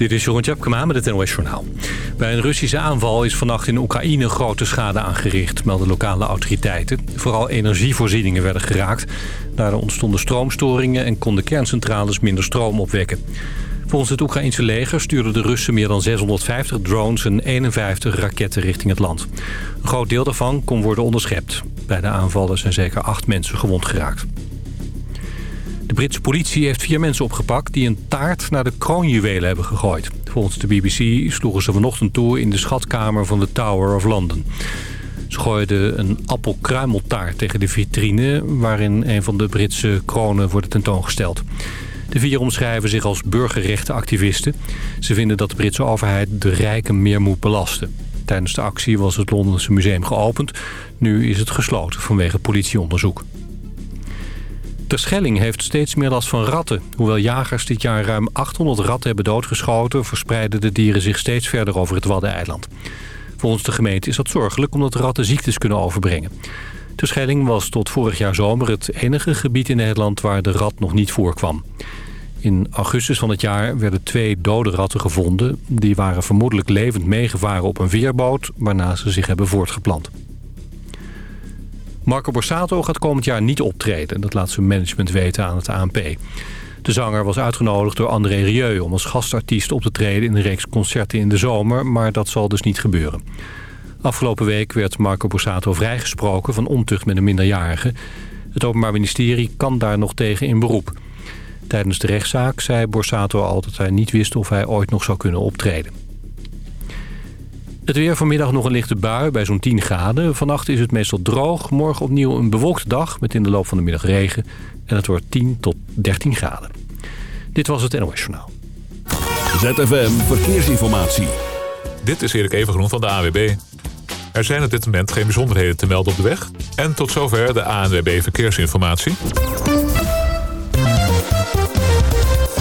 Dit is Jeroen Tjepkema met het NOS Journaal. Bij een Russische aanval is vannacht in Oekraïne grote schade aangericht, melden lokale autoriteiten. Vooral energievoorzieningen werden geraakt. Daardoor ontstonden stroomstoringen en konden kerncentrales minder stroom opwekken. Volgens het Oekraïnse leger stuurden de Russen meer dan 650 drones en 51 raketten richting het land. Een groot deel daarvan kon worden onderschept. Bij de aanvallen zijn zeker acht mensen gewond geraakt. De Britse politie heeft vier mensen opgepakt die een taart naar de kroonjuwelen hebben gegooid. Volgens de BBC sloegen ze vanochtend toe in de schatkamer van de Tower of London. Ze gooiden een appelkruimeltaart tegen de vitrine waarin een van de Britse kronen wordt tentoongesteld. De vier omschrijven zich als burgerrechtenactivisten. Ze vinden dat de Britse overheid de rijken meer moet belasten. Tijdens de actie was het Londense museum geopend. Nu is het gesloten vanwege politieonderzoek. De Schelling heeft steeds meer last van ratten. Hoewel jagers dit jaar ruim 800 ratten hebben doodgeschoten... verspreiden de dieren zich steeds verder over het Waddeneiland. Volgens de gemeente is dat zorgelijk omdat ratten ziektes kunnen overbrengen. De Schelling was tot vorig jaar zomer het enige gebied in Nederland waar de rat nog niet voorkwam. In augustus van het jaar werden twee dode ratten gevonden. Die waren vermoedelijk levend meegevaren op een veerboot... waarna ze zich hebben voortgeplant. Marco Borsato gaat komend jaar niet optreden. Dat laat zijn management weten aan het ANP. De zanger was uitgenodigd door André Rieu om als gastartiest op te treden in een reeks concerten in de zomer, maar dat zal dus niet gebeuren. Afgelopen week werd Marco Borsato vrijgesproken van ontucht met een minderjarige. Het Openbaar Ministerie kan daar nog tegen in beroep. Tijdens de rechtszaak zei Borsato al dat hij niet wist of hij ooit nog zou kunnen optreden. Het weer vanmiddag nog een lichte bui bij zo'n 10 graden. Vannacht is het meestal droog. Morgen opnieuw een bewolkte dag met in de loop van de middag regen. En het wordt 10 tot 13 graden. Dit was het NOS Journaal. ZFM Verkeersinformatie. Dit is Erik Evengroen van de AWB. Er zijn op dit moment geen bijzonderheden te melden op de weg. En tot zover de ANWB Verkeersinformatie.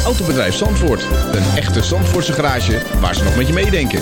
Autobedrijf Zandvoort. Een echte Zandvoortse garage waar ze nog met je meedenken.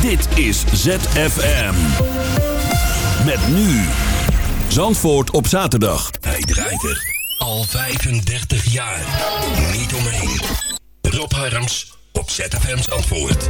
Dit is ZFM. Met nu. Zandvoort op zaterdag. Hij draait er al 35 jaar. Niet omheen. Rob Harms op ZFM Zandvoort.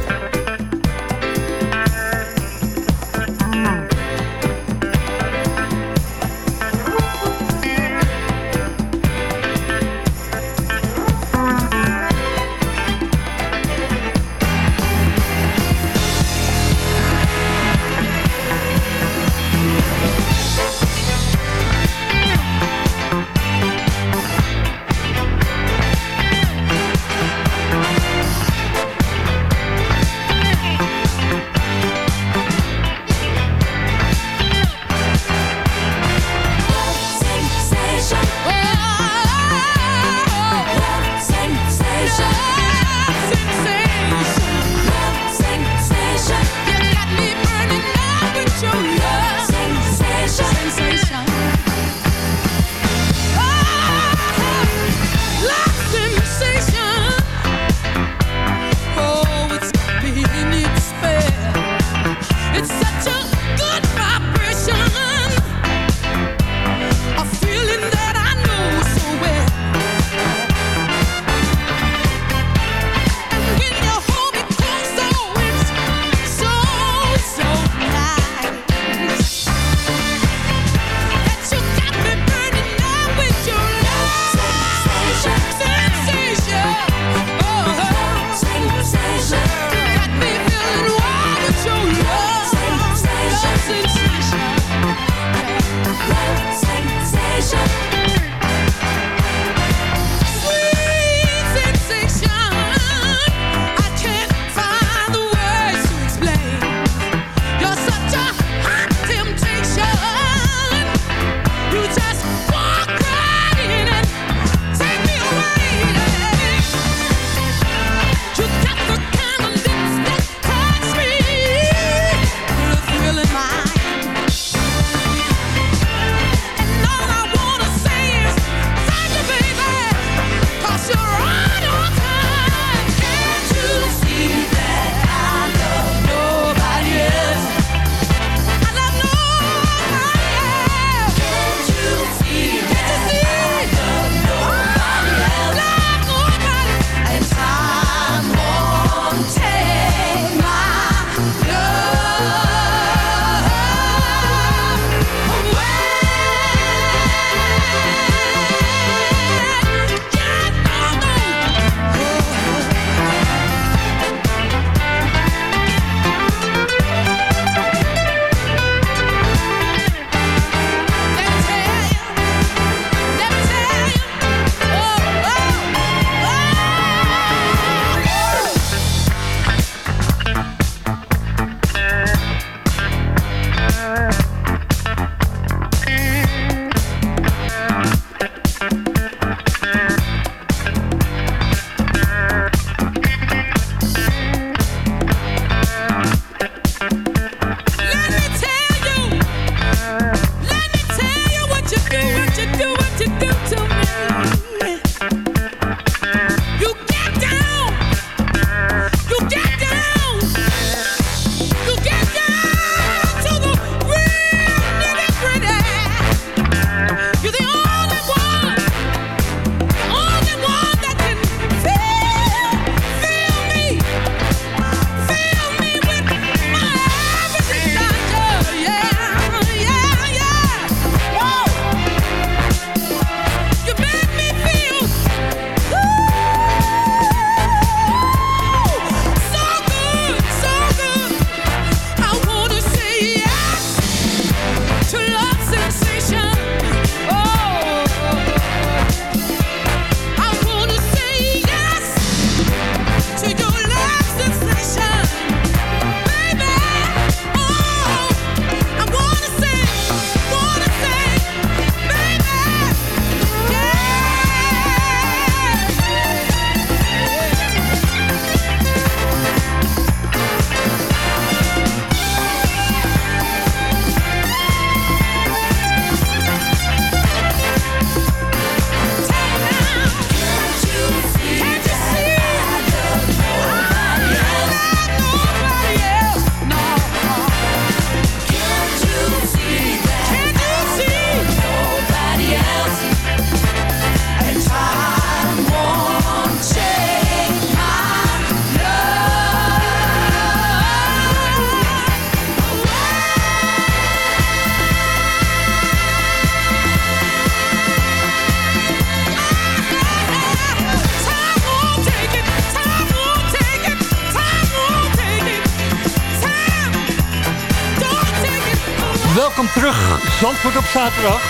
Zandvoort op zaterdag.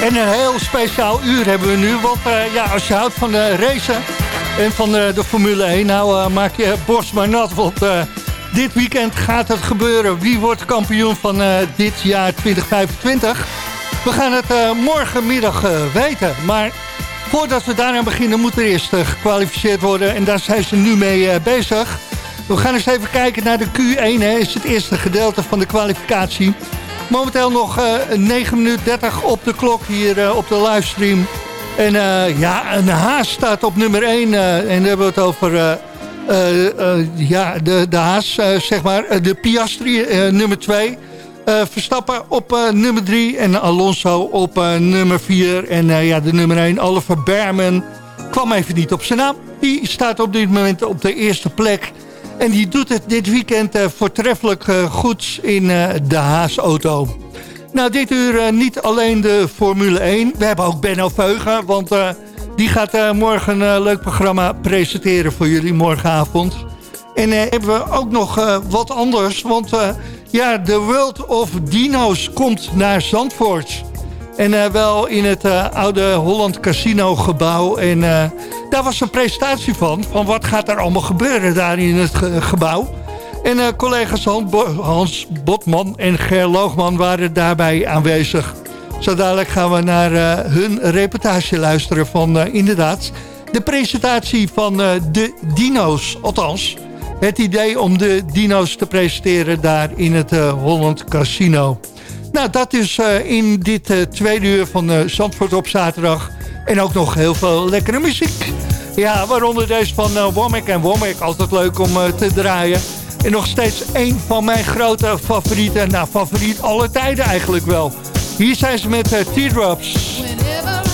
En een heel speciaal uur hebben we nu. Want uh, ja, als je houdt van de racen en van de, de Formule 1... nou maak je borst maar nat. Want dit weekend gaat het gebeuren. Wie wordt kampioen van dit jaar 2025? We gaan het morgenmiddag weten. Maar voordat we daaraan beginnen moet er eerst gekwalificeerd worden. En daar zijn ze nu mee bezig. We gaan eens even kijken naar de Q1. Hè. is het eerste gedeelte van de kwalificatie. Momenteel nog uh, 9 minuten 30 op de klok hier uh, op de livestream. En uh, ja, een haas staat op nummer 1. Uh, en dan hebben we het over ja, de, de haas, zeg maar. de Piastri, nummer 2. Verstappen op nummer 3 en Alonso op nummer 4. En ja, de nummer 1, Oliver Berman, kwam even niet op zijn naam. Die staat op dit moment op de eerste plek. En die doet het dit weekend uh, voortreffelijk uh, goed in uh, de Haas-auto. Nou, dit uur niet alleen de Formule 1. We hebben ook Benno Veugen, want die gaat morgen een leuk programma presenteren voor jullie morgenavond. En hebben we ook nog wat anders, want ja, de World of Dino's komt naar Zandvoort. En uh, wel in het uh, oude Holland Casino gebouw. En uh, daar was een presentatie van. Van wat gaat er allemaal gebeuren daar in het ge gebouw. En collega's Hans Botman en Ger Loogman waren daarbij aanwezig. Zo dadelijk gaan we naar hun reportage luisteren van inderdaad... de presentatie van de dino's. Althans, het idee om de dino's te presenteren daar in het Holland Casino. Nou, dat is uh, in dit uh, tweede uur van uh, Zandvoort op zaterdag. En ook nog heel veel lekkere muziek. Ja, waaronder deze van uh, Womack en Womack. Altijd leuk om te draaien. En nog steeds een van mijn grote favorieten. Nou, favoriet alle tijden eigenlijk wel. Hier zijn ze met Teardrops. true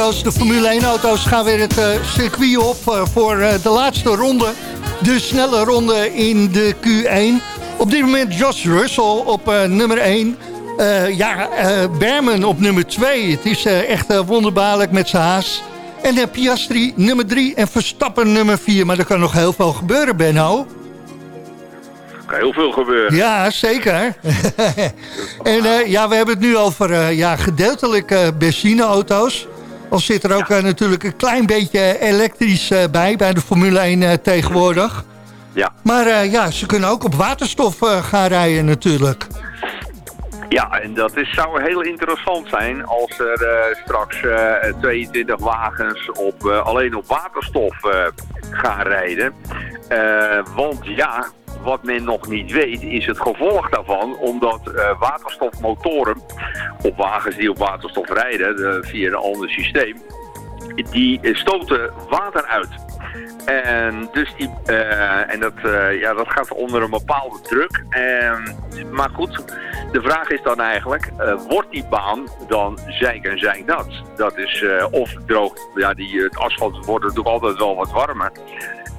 auto's, de Formule 1 auto's, gaan weer het circuit op voor de laatste ronde. De snelle ronde in de Q1. Op dit moment Josh Russell op nummer 1. ja, Berman op nummer 2. Het is echt wonderbaarlijk met zijn haas. En Piastri nummer 3 en Verstappen nummer 4. Maar er kan nog heel veel gebeuren, Benno kan heel veel gebeuren. Ja, zeker. en uh, ja, we hebben het nu over uh, ja, gedeeltelijk uh, benzineauto's. Al zit er ook ja. natuurlijk een klein beetje elektrisch bij, bij de Formule 1 tegenwoordig. Ja. Maar ja, ze kunnen ook op waterstof gaan rijden natuurlijk. Ja, en dat is, zou heel interessant zijn als er straks 22 wagens op, alleen op waterstof gaan rijden. want ja, wat men nog niet weet is het gevolg daarvan, omdat waterstofmotoren op wagens die op waterstof rijden via een ander systeem, die stoten water uit. En, dus die, uh, en dat, uh, ja, dat gaat onder een bepaalde druk. En, maar goed, de vraag is dan eigenlijk, uh, wordt die baan dan zeik en nat? Dat is, of droog, ja, die, het asfalt wordt natuurlijk altijd wel wat warmer.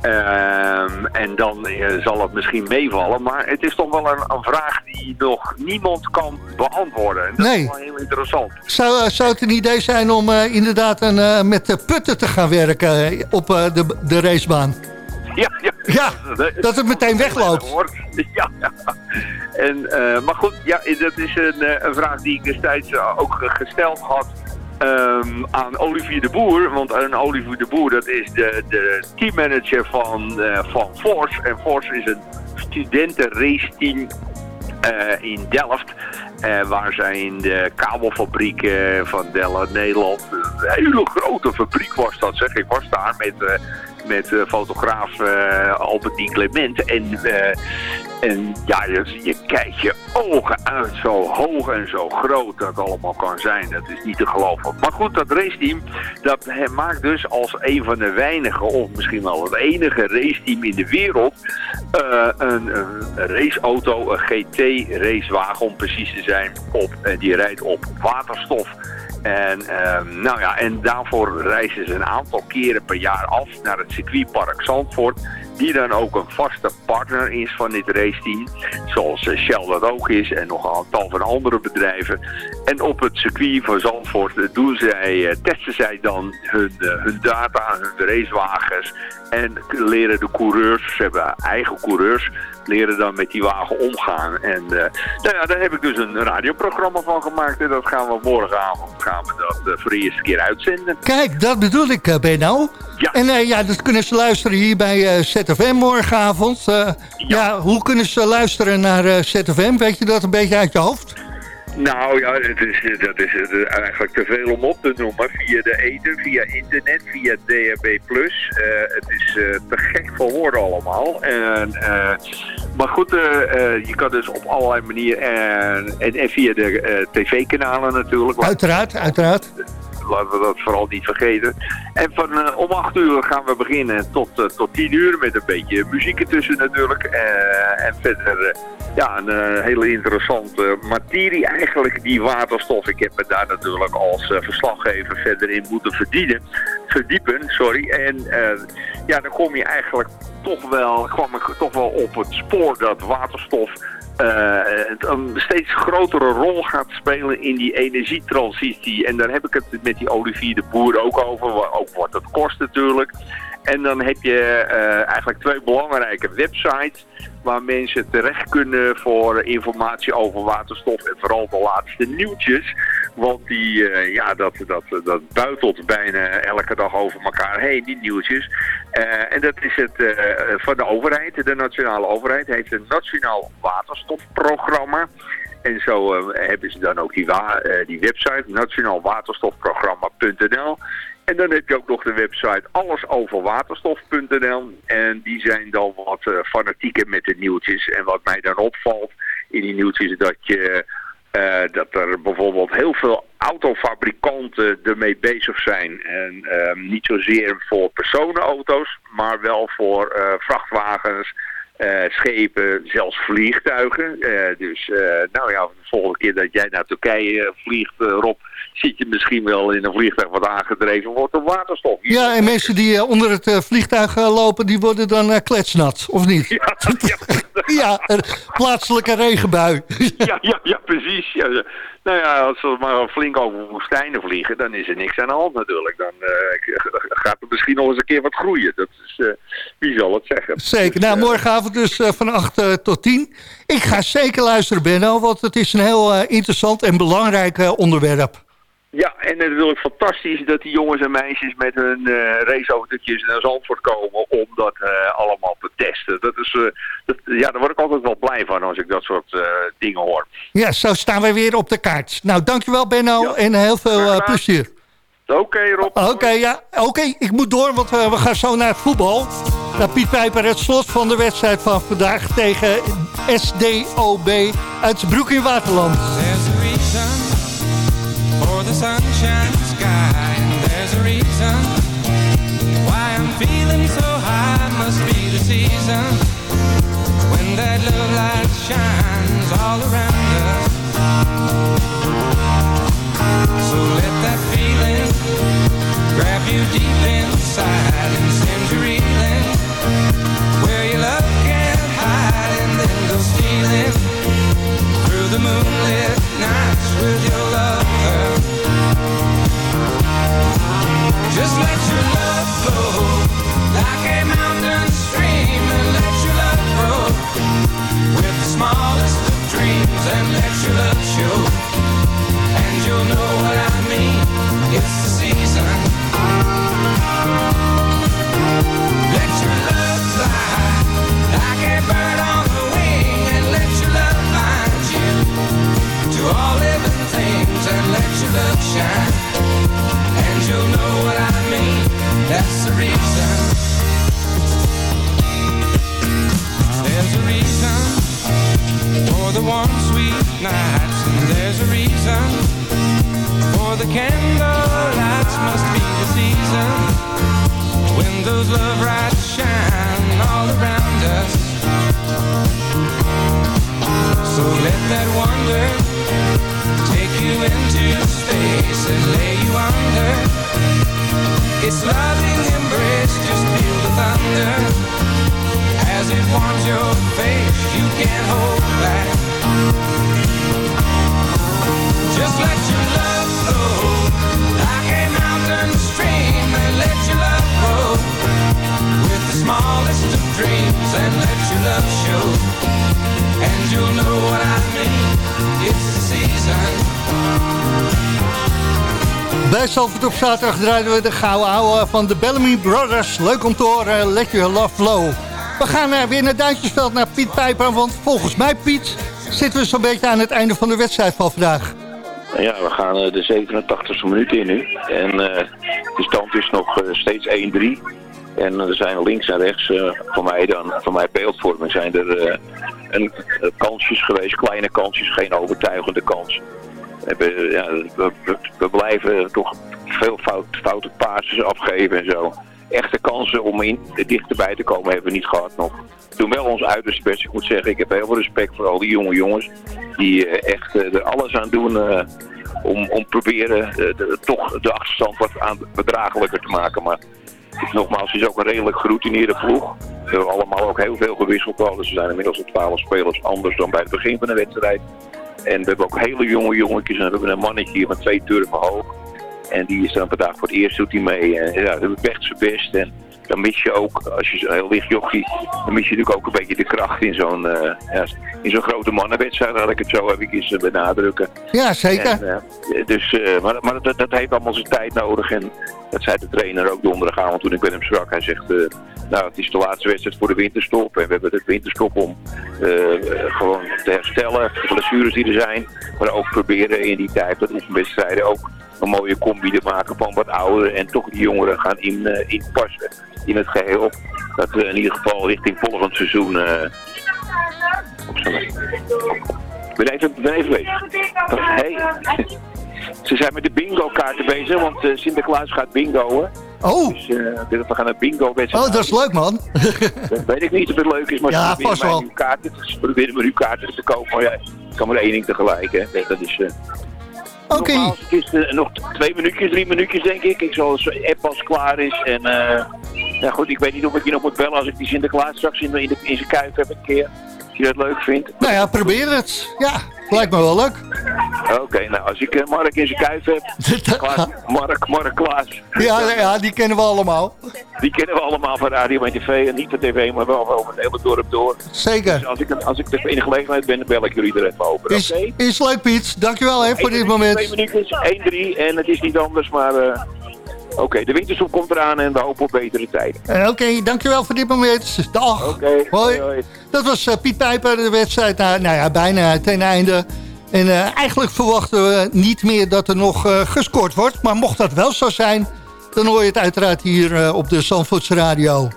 Um, en dan uh, zal het misschien meevallen. Maar het is toch wel een, een vraag die nog niemand kan beantwoorden. En dat nee. is wel heel interessant. Zou, uh, zou het een idee zijn om uh, inderdaad een, met de putten te gaan werken op de, de racebaan? Ja, ja. ja, dat het meteen wegloopt. Ja, ja. En, maar goed, ja, dat is een, een vraag die ik destijds ook gesteld had Um, aan Olivier de Boer. Want een Olivier de Boer, dat is de, de teammanager van, uh, van Force. En Force is een studentenraceteam uh, in Delft. Uh, waar zij in de kabelfabriek van Delft, Nederland, een hele grote fabriek was dat zeg. Ik was daar met met uh, fotograaf uh, Albertine Clement. En, uh, en ja, je, kijkt je ogen uit zo hoog en zo groot dat allemaal kan zijn. Dat is niet te geloven. Maar goed, dat raceteam dat maakt dus als een van de weinige, of misschien wel het enige raceteam in de wereld, een, een, raceauto, een GT racewagen om precies te zijn, op, die rijdt op waterstof. En, uh, nou ja, en daarvoor reizen ze een aantal keren per jaar af naar het circuitpark Zandvoort. Die dan ook een vaste partner is van dit raceteam. Zoals eh, Shell dat ook is en nog een aantal van andere bedrijven. En op het circuit van Zandvoort doen zij, eh, testen zij dan hun, hun data, hun racewagens. En leren de coureurs, ze hebben eigen coureurs, leren dan met die wagen omgaan. En nou ja, daar heb ik dus een radioprogramma van gemaakt. En dat gaan we morgenavond gaan we dat voor de eerste keer uitzenden. Kijk, dat bedoel ik, uh, Benno. Ja. En uh, ja, dat kunnen ze luisteren hier bij ZFM morgenavond. Ja. ja. hoe kunnen ze luisteren naar ZFM? Weet je dat een beetje uit je hoofd? Nou ja, het is, dat is eigenlijk te veel om op te noemen. Via de eten, via internet, via DHB+. Uh, het is uh, te gek voor woorden allemaal. En, uh, maar goed, je kan dus op allerlei manieren... En, en, en via de tv-kanalen natuurlijk. Uiteraard, uiteraard laten we dat vooral niet vergeten. En van uh, om 8 uur gaan we beginnen tot, uh, tot 10 uur met een beetje muziek ertussen natuurlijk. Uh, en verder ja, een hele interessante materie eigenlijk, die waterstof. Ik heb me daar natuurlijk als verslaggever verder in moeten verdienen, verdiepen. Sorry. En ja, dan kom je eigenlijk toch wel, kwam ik toch wel op het spoor dat waterstof een steeds grotere rol gaat spelen in die energietransitie. En daar heb ik het met die Olivier de Boer ook over, ook wat het kost natuurlijk. En dan heb je uh, eigenlijk twee belangrijke websites waar mensen terecht kunnen voor informatie over waterstof en vooral de laatste nieuwtjes. Want die, uh, ja, dat, dat, dat buitelt bijna elke dag over elkaar heen, die nieuwtjes. Uh, en dat is het uh, van de overheid. De nationale overheid heeft een nationaal waterstofprogramma. En zo hebben ze dan ook die, die website, nationaalwaterstofprogramma.nl. En dan heb je ook nog de website allesoverwaterstof.nl. En die zijn dan wat fanatieker met de nieuwtjes. En wat mij dan opvalt in die nieuwtjes is dat je... Uh, dat er bijvoorbeeld heel veel autofabrikanten ermee bezig zijn. En uh, niet zozeer voor personenauto's, maar wel voor uh, vrachtwagens, eh, schepen, zelfs vliegtuigen. Eh, dus nou ja, de volgende keer dat jij naar Turkije vliegt, Rob, zit je misschien wel in een vliegtuig wat aangedreven wordt op waterstof. Ja, en mensen die onder het vliegtuig lopen, die worden dan kletsnat, of niet? Ja, ja. Ja een plaatselijke regenbui. ja, ja, ja, precies. Ja. Nou ja, als we maar flink over woestijnen vliegen, dan is er niks aan de hand natuurlijk. Dan uh, gaat er misschien nog eens een keer wat groeien. Dat is, uh, wie zal het zeggen. Zeker. Dus, nou, morgenavond dus van 8 tot 10. Ik ga zeker luisteren, Benno, want het is een heel interessant en belangrijk onderwerp. Ja, en natuurlijk fantastisch dat die jongens en meisjes met hun uh, raceautootjes naar Zandvoort komen om dat uh, allemaal te testen. Dat is, uh, dat, ja, daar word ik altijd wel blij van als ik dat soort dingen hoor. Ja, zo staan we weer op de kaart. Nou, dankjewel Benno ja. en heel veel plezier. Oké okay, Rob. Oké, ja. Oké, ik moet door, want we gaan zo naar het voetbal. Naar Piet Pijper, het slot van de wedstrijd van vandaag tegen SDOB uit Broek in Waterland. Sunshine sky. And there's a reason why I'm feeling so high. Must be the season when that love light shines all around let your love shine you'll know what I mean. That's the reason. There's a reason for the warm, sweet nights, and there's a reason for the candle lights. Must be the season when those love lights shine all around us. So let that wonder into space and lay you under its loving embrace, just feel the thunder. As it warms your face, you can't hold back. Just let your love flow Like a mountain stream And let your love grow With the smallest of dreams And let your love show And you'll know what I mean It's the season Bij Zalvoort op zaterdag draaien we de gouden ouwe van de Bellamy Brothers. Leuk om te horen, Let Your Love Flow. We gaan uh, weer naar Duintjesveld, naar Piet Pijper. Want volgens mij, Piet, zitten we zo'n beetje aan het einde van de wedstrijd van vandaag. Ja, we gaan uh, de 87e minuut in nu. En uh, de stand is nog steeds 1-3. En er zijn links en rechts, voor mij dan, voor mij beeldvorming, zijn er een, kansjes geweest, kleine kansjes, geen overtuigende kans hebben, ja, we, we, blijven toch veel fout, foute passes afgeven en zo. Echte kansen om in, dichterbij te komen hebben we niet gehad nog. We doen wel ons uiterste best. Ik moet zeggen, ik heb heel veel respect voor al die jonge jongens. Die uh, echt er alles aan doen om, om proberen de, toch de achterstand wat aan, bedragelijker te maken. Maar nogmaals, het is ook een redelijk geroutineerde ploeg. We hebben allemaal ook heel veel gewisseld. Dus er zijn inmiddels op 12 spelers anders dan bij het begin van de wedstrijd. En we hebben ook hele jonge jongetjes. En we hebben een mannetje hier van twee turven hoog. En die is dan vandaag voor het eerst doet hij mee. En ja, dat doet echt zijn best. En dan mis je ook, als je heel licht jochie, dan mis je natuurlijk ook een beetje de kracht in zo'n uh, ja, in zo'n grote mannenwedstrijd, laat ik het zo even eens benadrukken. Ja, zeker. En, uh, dus, uh, maar maar dat, dat heeft allemaal zijn tijd nodig en dat zei de trainer ook donderdagavond toen ik met hem sprak. Hij zegt, nou het is de laatste wedstrijd voor de winterstop en we hebben de winterstop om gewoon te herstellen, de blessures die er zijn. Maar ook proberen in die tijd, dat oefenwedstrijden ook een mooie combi te maken van wat ouderen en toch die jongeren gaan in, inpassen in het geheel. Dat we in ieder geval richting volgend seizoen... Uh, ik ben even, ben even bezig. Hey. Ze zijn met de bingo kaarten bezig, want uh, Sinterklaas gaat bingoen. Oh. Dus uh, we gaan een bingo wedstrijd. Oh, dat is leuk man. dat weet ik niet of het leuk is, maar ja, ze proberen uw kaarten, proberen maar uw kaarten te kopen. Maar ja, ik kan maar één ding tegelijk. Hè. Dat is... Uh, Oké. Okay. Het is uh, nog twee minuutjes, drie minuutjes denk ik. Ik zal als app als klaar is. En uh, ja goed, ik weet niet of ik je nog moet bellen als ik die Sinterklaas straks in, in, de, in zijn kuif heb een keer. Als je dat leuk vindt. Nou ja, probeer het. Ja, lijkt me wel leuk. Oké, okay, nou als ik uh, Mark in zijn kuif heb. Klaas, Mark, Mark Klaas. Ja, ja, die kennen we allemaal. Die kennen we allemaal van radio en tv. En niet van tv, maar wel over het hele dorp door. Zeker. Dus als ik, als ik in de gelegenheid ben, dan bel ik jullie er even over. Is, okay? is leuk Piet. Dankjewel hè, voor dit moment. Twee minuutjes, 1-3 en het is niet anders, maar... Uh, Oké, okay, de winterstop komt eraan en we hopen op betere tijden. Uh, Oké, okay, dankjewel voor dit moment. Dag. Oké, okay, hoi. hoi. Dat was uh, Piet Pijper, de wedstrijd nou, nou ja, bijna ten einde. En uh, eigenlijk verwachten we niet meer dat er nog gescoord wordt. Maar mocht dat wel zo zijn, dan hoor je het uiteraard hier op de Zandvoortse Radio.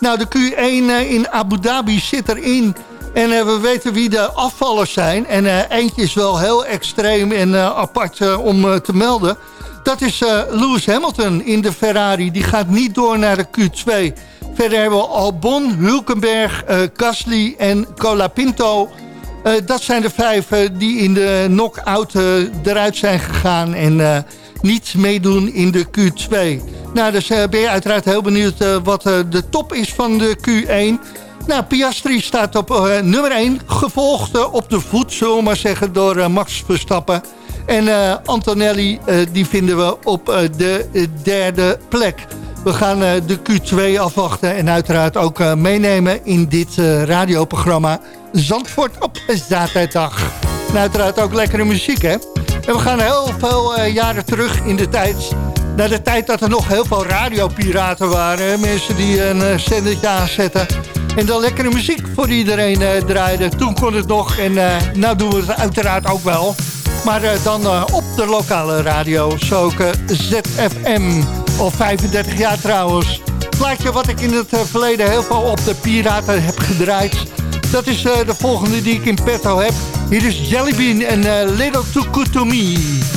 Nou, de Q1 in Abu Dhabi zit erin. En we weten wie de afvallers zijn. En eentje is wel heel extreem en apart om te melden. Dat is Lewis Hamilton in de Ferrari. Die gaat niet door naar de Q2. Verder hebben we Albon, Hulkenberg, Gasly en Colapinto... Uh, dat zijn de vijf uh, die in de knock-out uh, eruit zijn gegaan en niet meedoen in de Q2. Nou, dus ben je uiteraard heel benieuwd wat de top is van de Q1. Nou, Piastri staat op nummer 1, gevolgd op de voet, zullen we maar zeggen, door Max Verstappen. En Antonelli, die vinden we op de derde plek. We gaan de Q2 afwachten en uiteraard ook meenemen in dit radioprogramma Zandvoort op zaterdag. En uiteraard ook lekkere muziek, hè? En we gaan heel veel jaren terug in de tijd... naar de tijd dat er nog heel veel radiopiraten waren. Mensen die een zendertje aanzetten... en dan lekkere muziek voor iedereen draaiden. Toen kon het nog en nou doen we het uiteraard ook wel. Maar dan op de lokale radio, zo ZFM. Al 35 jaar trouwens. Plaatje wat ik in het verleden heel veel op de piraten heb gedraaid... Dat is de volgende die ik in petto heb. Hier is Jellybean en Little Too Good To Me.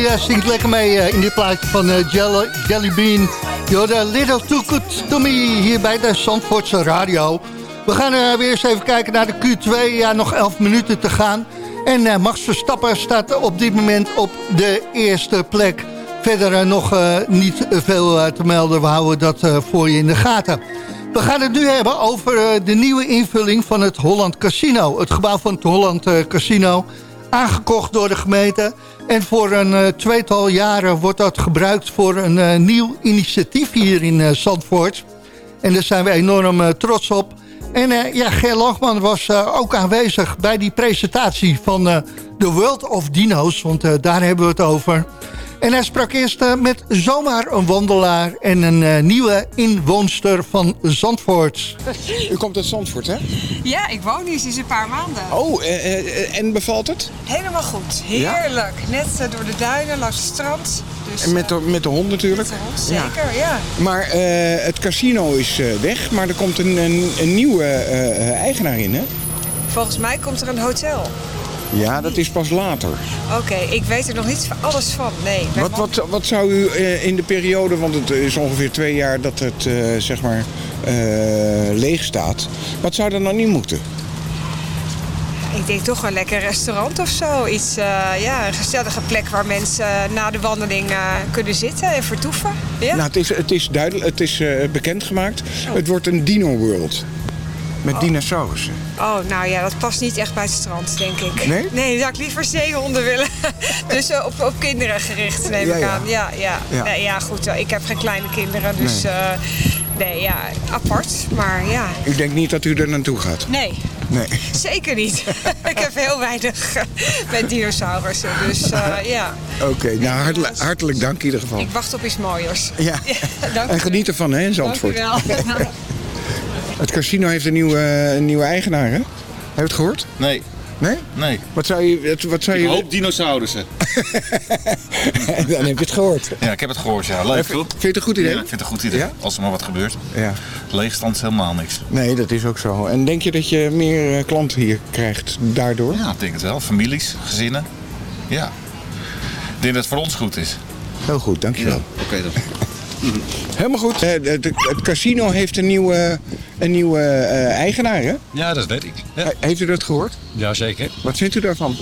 Die uh, zingt lekker mee uh, in dit plaatje van uh, Jelly, Jelly Bean. You're little too good to me hier bij de Zandvoortse Radio. We gaan weer eens even kijken naar de Q2. Ja, nog 11 minuten te gaan. En Max Verstappen staat op dit moment op de eerste plek. Verder nog niet veel te melden. We houden dat voor je in de gaten. We gaan het nu hebben over de nieuwe invulling van het Holland Casino. Het gebouw van het Holland Casino aangekocht door de gemeente. En voor een uh, tweetal jaren wordt dat gebruikt voor een uh, nieuw initiatief hier in uh, Zandvoort. En daar zijn we enorm trots op. En ja, Ger Lachman was ook aanwezig bij die presentatie van The World of Dino's. Want daar hebben we het over. En hij sprak eerst uh, met zomaar een wandelaar en een uh, nieuwe inwoonster van Zandvoort. U komt uit Zandvoort, hè? Ja, ik woon hier sinds een paar maanden. Oh, uh, en bevalt het? Helemaal goed. Heerlijk. Ja? Net door de duinen, langs het strand. Dus, en met de, met de hond natuurlijk? Met de hond, zeker, ja. ja. Maar het casino is weg, maar er komt een, een, een nieuwe eigenaar in, hè? Volgens mij komt er een hotel. Ja, dat is pas later. Oké, okay, ik weet er nog niet alles van. Nee. Wat, wat, wat zou u uh, in de periode, want het is ongeveer twee jaar dat het uh, zeg maar uh, leeg staat. Wat zou er nou niet moeten? Ik denk toch een lekker restaurant of zo. Iets, ja, een gezellige plek waar mensen na de wandeling kunnen zitten en vertoeven. Ja? Nou, het is, het is duidelijk, het is bekendgemaakt. Oh. Het wordt een Dino World. Met oh. dinosaurussen. Oh, nou ja, dat past niet echt bij het strand, denk ik. Nee? Nee, dan zou ik liever zeehonden willen. dus uh, op, op kinderen gericht, neem ja, ik aan. Ja, ja. Ja. Nee, ja, goed. Ik heb geen kleine kinderen, dus... Nee. Uh, nee, ja, apart, maar ja. U denkt niet dat u er naartoe gaat? Nee. Nee. Zeker niet. ik heb heel weinig met dinosaurussen, dus uh, ja. Oké, okay, nou hartelijk, hartelijk dank in ieder geval. Ik wacht op iets mooiers. Ja, dank en geniet ervan hè, in Zandvoort. Dank u wel. Het casino heeft een nieuwe, een nieuwe eigenaar, hè? Heb je het gehoord? Nee. Nee? Nee. Wat zou je... Wat zou je... hoop dinosaurussen. Dan heb je het gehoord. Ja, ik heb het gehoord, ja. Leuk, toch? Vind je het een goed idee? Ja, ik vind het een goed idee. Ja? Als er maar wat gebeurt. Ja. Leegstand is helemaal niks. Nee, dat is ook zo. En denk je dat je meer uh, klanten hier krijgt daardoor? Ja, ik denk het wel. Families, gezinnen. Ja. Ik denk dat het voor ons goed is. Heel goed, dankjewel. Ja, Oké okay, dan. Helemaal goed. Het, het, casino heeft een nieuwe, een nieuwe uh, eigenaar, hè? Ja, dat weet ik. Ja. Heeft u dat gehoord? Jazeker. Wat vindt u daarvan?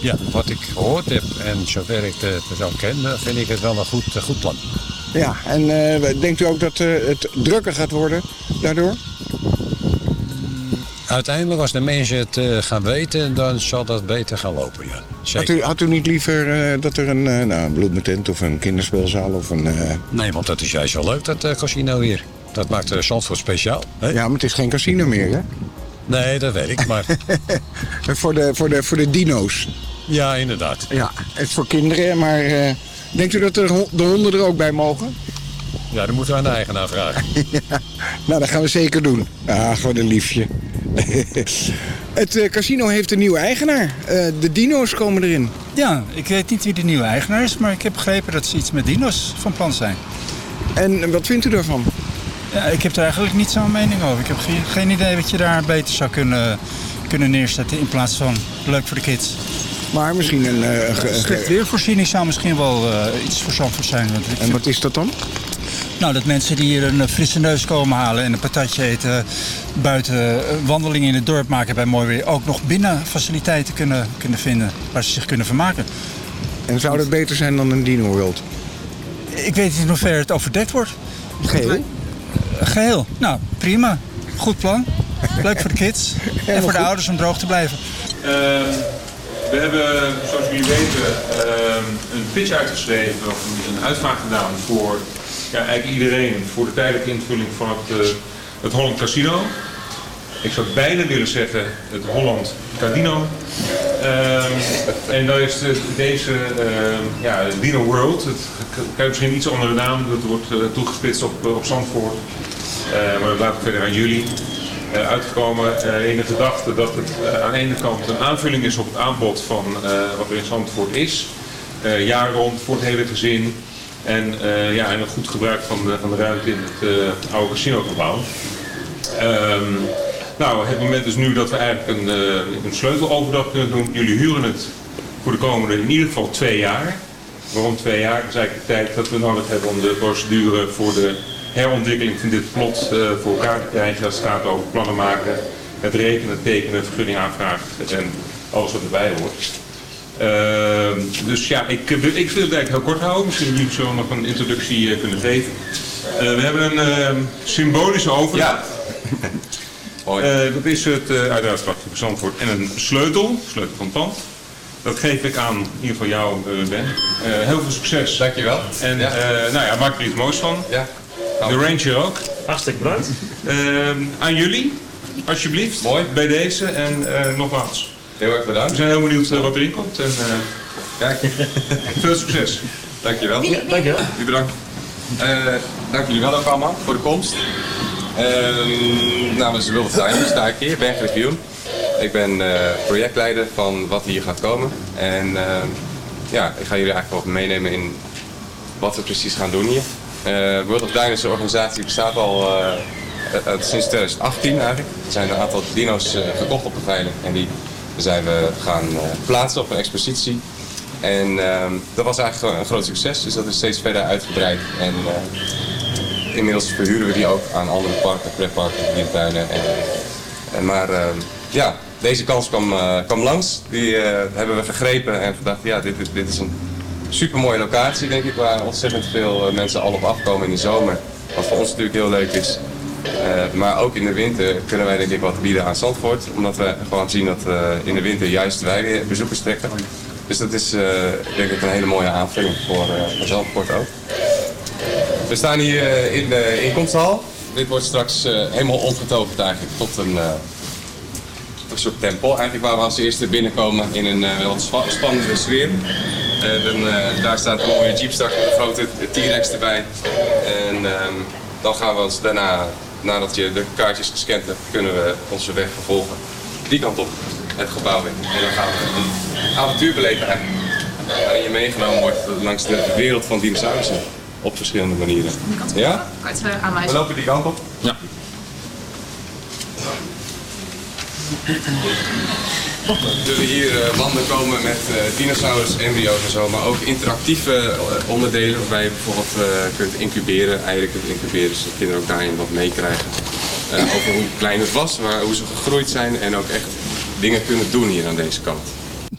Ja, wat ik gehoord heb en zover ik het zo ken, vind ik het wel een goed, goed plan. Ja, en uh, denkt u ook dat uh, het drukker gaat worden daardoor? Uiteindelijk, als de mensen het uh, gaan weten, dan zal dat beter gaan lopen, ja. Had u, had u, niet liever uh, dat er een, uh, nou, een bloedmetent of een kinderspeelzaal of een... Nee, want dat is juist wel leuk, dat casino hier. Dat maakt uh, Zandvoort speciaal. Hè? Ja, maar het is geen casino meer, hè? Nee, dat weet ik, maar... voor, de, voor, de, voor de dino's. Ja, inderdaad. Ja, het is voor kinderen, maar denkt u dat er de honden er ook bij mogen? Ja, dan moeten we aan de eigenaar vragen. ja, nou, dat gaan we zeker doen. Ah, gewoon een liefje. Het uh, casino heeft een nieuwe eigenaar. Uh, de dino's komen erin. Ja, ik weet niet wie de nieuwe eigenaar is, maar ik heb begrepen dat ze iets met dino's van plan zijn. En wat vindt u daarvan? Ja, ik heb er eigenlijk niet zo'n mening over. Ik heb geen, geen idee wat je daar beter zou kunnen, kunnen neerzetten in plaats van leuk voor de kids. Maar misschien een... Uh, Slecht weervoorziening zou misschien wel iets voor Zandvoort zijn. En wat is dat dan? Nou, dat mensen die hier een frisse neus komen halen en een patatje eten... buiten wandelingen in het dorp maken bij mooi weer... ook nog binnen faciliteiten kunnen, kunnen vinden waar ze zich kunnen vermaken. En zou dat beter zijn dan een Dino World? Ik weet niet in hoeverre het overdekt wordt. Geheel? Geheel. Nou, prima. Goed plan. Leuk voor de kids. en voor de ouders om droog te blijven. Uh, we hebben, zoals jullie weten, uh, een pitch uitgeschreven... of een uitvraag gedaan voor ja, eigenlijk iedereen voor de tijdelijke invulling van het, uh, het Holland Casino. Ik zou bijna willen zeggen het Holland Casino. Uh, en dan is de, deze uh, ja, Dino World. Het krijgt misschien iets andere naam. Dat wordt uh, toegespitst op, op Zandvoort. maar dat laat ik verder aan jullie. Uitgekomen in de gedachte dat het aan de ene kant een aanvulling is op het aanbod van wat er in Zandvoort is. jaar rond voor het hele gezin. En, ja, en een goed gebruik van de, van de ruimte in het oude casinogebouw. Um, nou, het moment is nu dat we eigenlijk een, een sleuteloverdag kunnen doen. Jullie huren het voor de komende in ieder geval twee jaar. Waarom twee jaar? Dat is eigenlijk de tijd dat we nodig hebben om de procedure voor de herontwikkeling van dit plot uh, voor elkaar te krijgen. Als het gaat over plannen maken, het rekenen, tekenen, vergunning aanvragen en alles wat erbij hoort. Uh, dus ja, ik, ik wil het eigenlijk heel kort houden. Misschien jullie zo nog een introductie uh, kunnen geven. We hebben een ehm, symbolische overdracht. Ja. dat is het uiteraard van Zandvoort en een sleutel, sleutel van het pand. Dat geef ik aan, in ieder geval jou, Ben. heel veel succes. Dankjewel. En ja. nou ja, maak er iets moois van. Ja. De Ranger ook. Hartstikke bedankt. Ehm, aan jullie, alsjeblieft. Mooi. Bij deze en nogmaals. Heel erg bedankt. We zijn heel benieuwd uh, wat erin komt. En, uh, Kijk. veel succes. Dankjewel. Ja, dankjewel. U bedankt. Uh, dank jullie wel ook allemaal voor de komst. Uh, namens Wilde Tuin sta ik hier, Ben Griffioen. Ik ben projectleider van wat hier gaat komen. En ja, ik ga jullie eigenlijk wel meenemen in wat we precies gaan doen hier. World of Dino's organisatie bestaat al sinds 2018 eigenlijk. Er zijn een aantal dino's gekocht op de veiling en die zijn we gaan plaatsen op een expositie. En uh, dat was eigenlijk een groot succes, dus dat is steeds verder uitgebreid. En inmiddels verhuren we die ook aan andere parken, pretparken, diertuinen. En, en maar ehm, ja, deze kans kwam, eh, kwam langs. Die hebben we gegrepen en gedacht, ja, dit, dit is een super mooie locatie, denk ik, waar ontzettend veel mensen al op afkomen in de zomer. Wat voor ons natuurlijk heel leuk is. Uh, maar ook in de winter kunnen wij denk ik wat bieden aan Zandvoort. Omdat we gewoon zien dat uh, in de winter juist wij bezoekers trekken. Dus dat is uh, een hele mooie aanvulling voor, voor Zandvoort ook. We staan hier in de inkomsthal. Dit wordt straks helemaal omgetoverd eigenlijk tot een, een soort tempel. Eigenlijk waar we als eerste binnenkomen in een wel spannende sfeer. Dan, daar staat een mooie jeepstart met een grote T-Rex erbij. En ehm, dan gaan we ons daarna nadat je de kaartjes gescand hebt, kunnen we onze weg vervolgen. Die kant op, het gebouw in. En dan gaan we een avontuur beleven eigenlijk. Waarin je meegenomen wordt langs de wereld van dinosaurussen. Op verschillende manieren. Ja? We lopen die kant op. Ja. We zullen hier wanden komen met uh, dinosaurus, embryo's en zo, maar ook interactieve uh, onderdelen waarbij je bijvoorbeeld kunt incuberen, eieren kunt incuberen, zodat kinderen ook daarin wat meekrijgen. over hoe klein het was, hoe ze gegroeid zijn en ook echt dingen kunnen doen hier aan deze kant.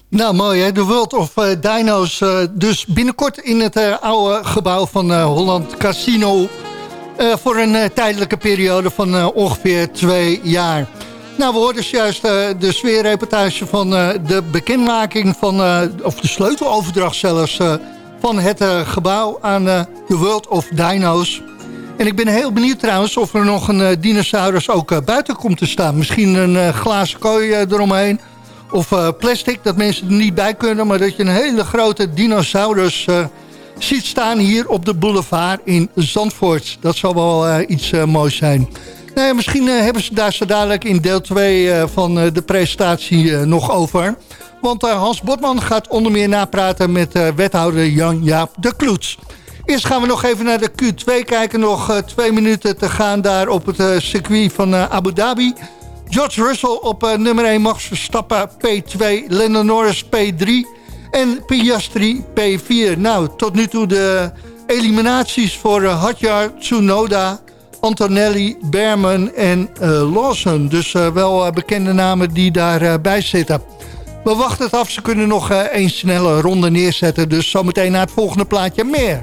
Nou, mooi hè. De World of Dino's. Dus binnenkort in het oude gebouw van Holland Casino. voor een tijdelijke periode van ongeveer twee jaar. Nou, we hoorden dus juist uh, de sfeerreportage van uh, de bekendmaking van, uh, of de sleuteloverdracht zelfs, van het gebouw aan de World of Dino's. En ik ben heel benieuwd trouwens of er nog een dinosaurus ook buiten komt te staan. Misschien een glazen kooi eromheen of plastic, dat mensen er niet bij kunnen. Maar dat je een hele grote dinosaurus ziet staan hier op de boulevard in Zandvoort. Dat zal wel iets moois zijn. Nou misschien uh, hebben ze daar zo dadelijk in deel 2 uh, eh, van uh, de presentatie nog over. Want Hans Botman gaat onder meer napraten met wethouder Jan-Jaap de Kloets. Eerst gaan we nog even naar de Q2 kijken. Nog twee minuten te gaan daar op het circuit van Abu Dhabi. George Russell op nummer 1 Max Verstappen P2, Lennon Norris P3 en Piastri P4. Nou, tot nu toe de eliminaties voor Hadjar Tsunoda... Antonelli, Berman en uh, Lawson. Dus uh, wel uh, bekende namen die daarbij bij zitten. We wachten het af, ze kunnen nog één snelle ronde neerzetten. Dus zometeen naar het volgende plaatje meer.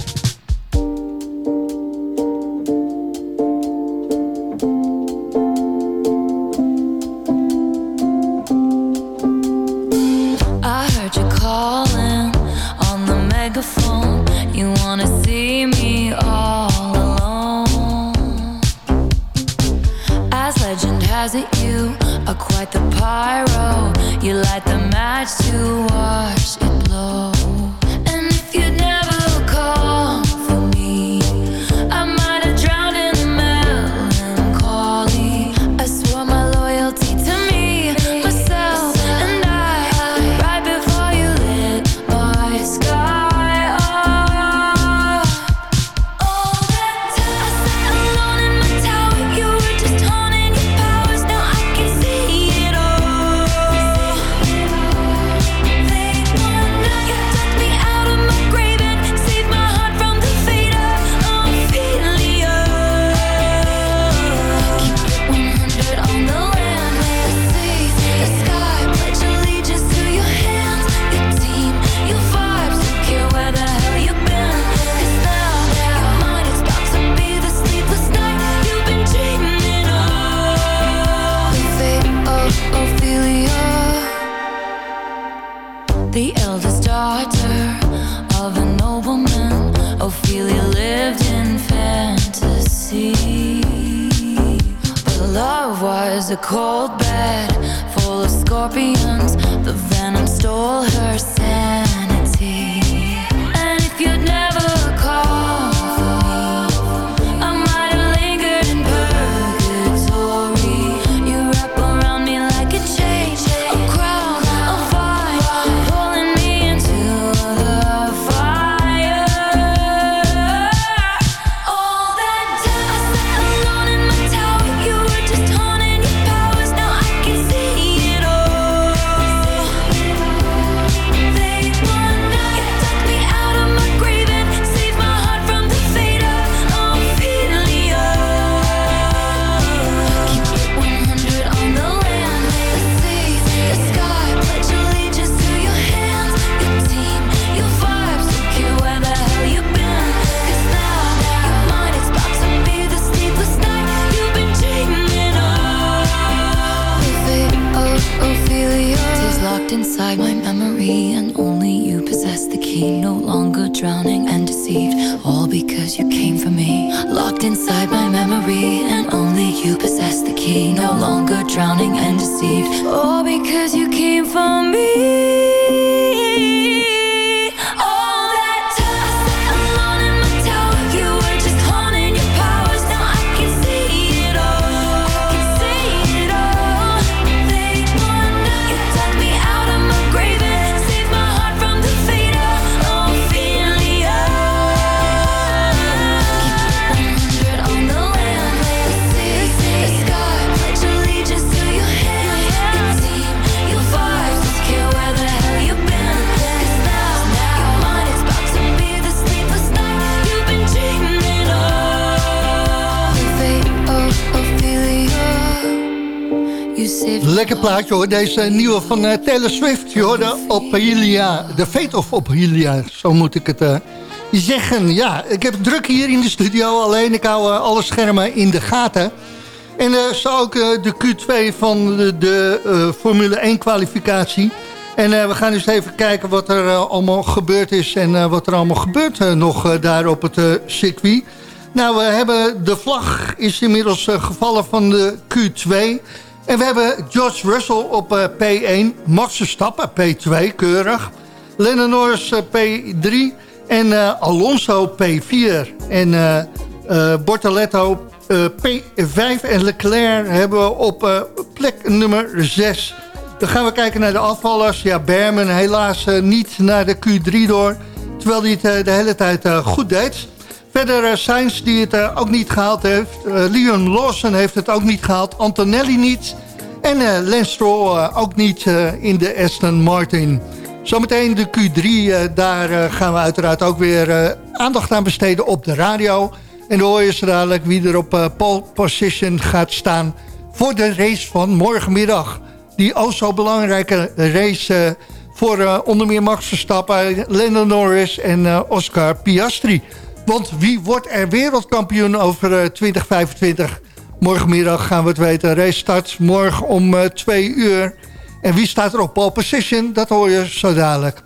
Plaatje hoor, deze nieuwe van eh, Taylor Swift. Ophelia, de Fate of Ophelia, zo moet ik het eh, zeggen. Ja, ik heb druk hier in de studio, alleen ik hou eh, alle schermen in de gaten. En zo ook de Q2 van de, Formule 1 kwalificatie. En we gaan eens even kijken wat er allemaal gebeurd is en wat er allemaal gebeurt nog daar op het circuit. Nou, we hebben de vlag is inmiddels gevallen van de Q2. En we hebben George Russell op eh, P1, Max Verstappen P2, keurig. Lennon Norris eh, P3 en eh, Alonso P4. En Bortoletto eh, P5 en Leclerc hebben we op plek nummer 6. Dan gaan we kijken naar de afvallers. Ja, Berman helaas niet naar de Q3 door. Terwijl hij het de hele tijd goed deed. Verder uh, Sainz die het eh, ook niet gehaald heeft. Eh, Leon Lawson heeft het ook niet gehaald. Antonelli niet. En eh Lance Stroll eh, ook niet eh, in de Aston Martin. Zometeen de Q3. eh, daar eh, gaan we uiteraard ook weer eh, aandacht aan besteden op de radio. En dan hoor je zo dadelijk wie er op eh, pole position gaat staan... voor de race van morgenmiddag. Die o zo belangrijke race... eh, voor eh, onder meer Max Verstappen, Lando Norris en eh, Oscar Piastri. Want wie wordt er wereldkampioen over eh, 2025? Morgenmiddag gaan we het weten. Race start morgen om eh, twee uur. En wie staat er op pole position? Dat hoor je zo dadelijk.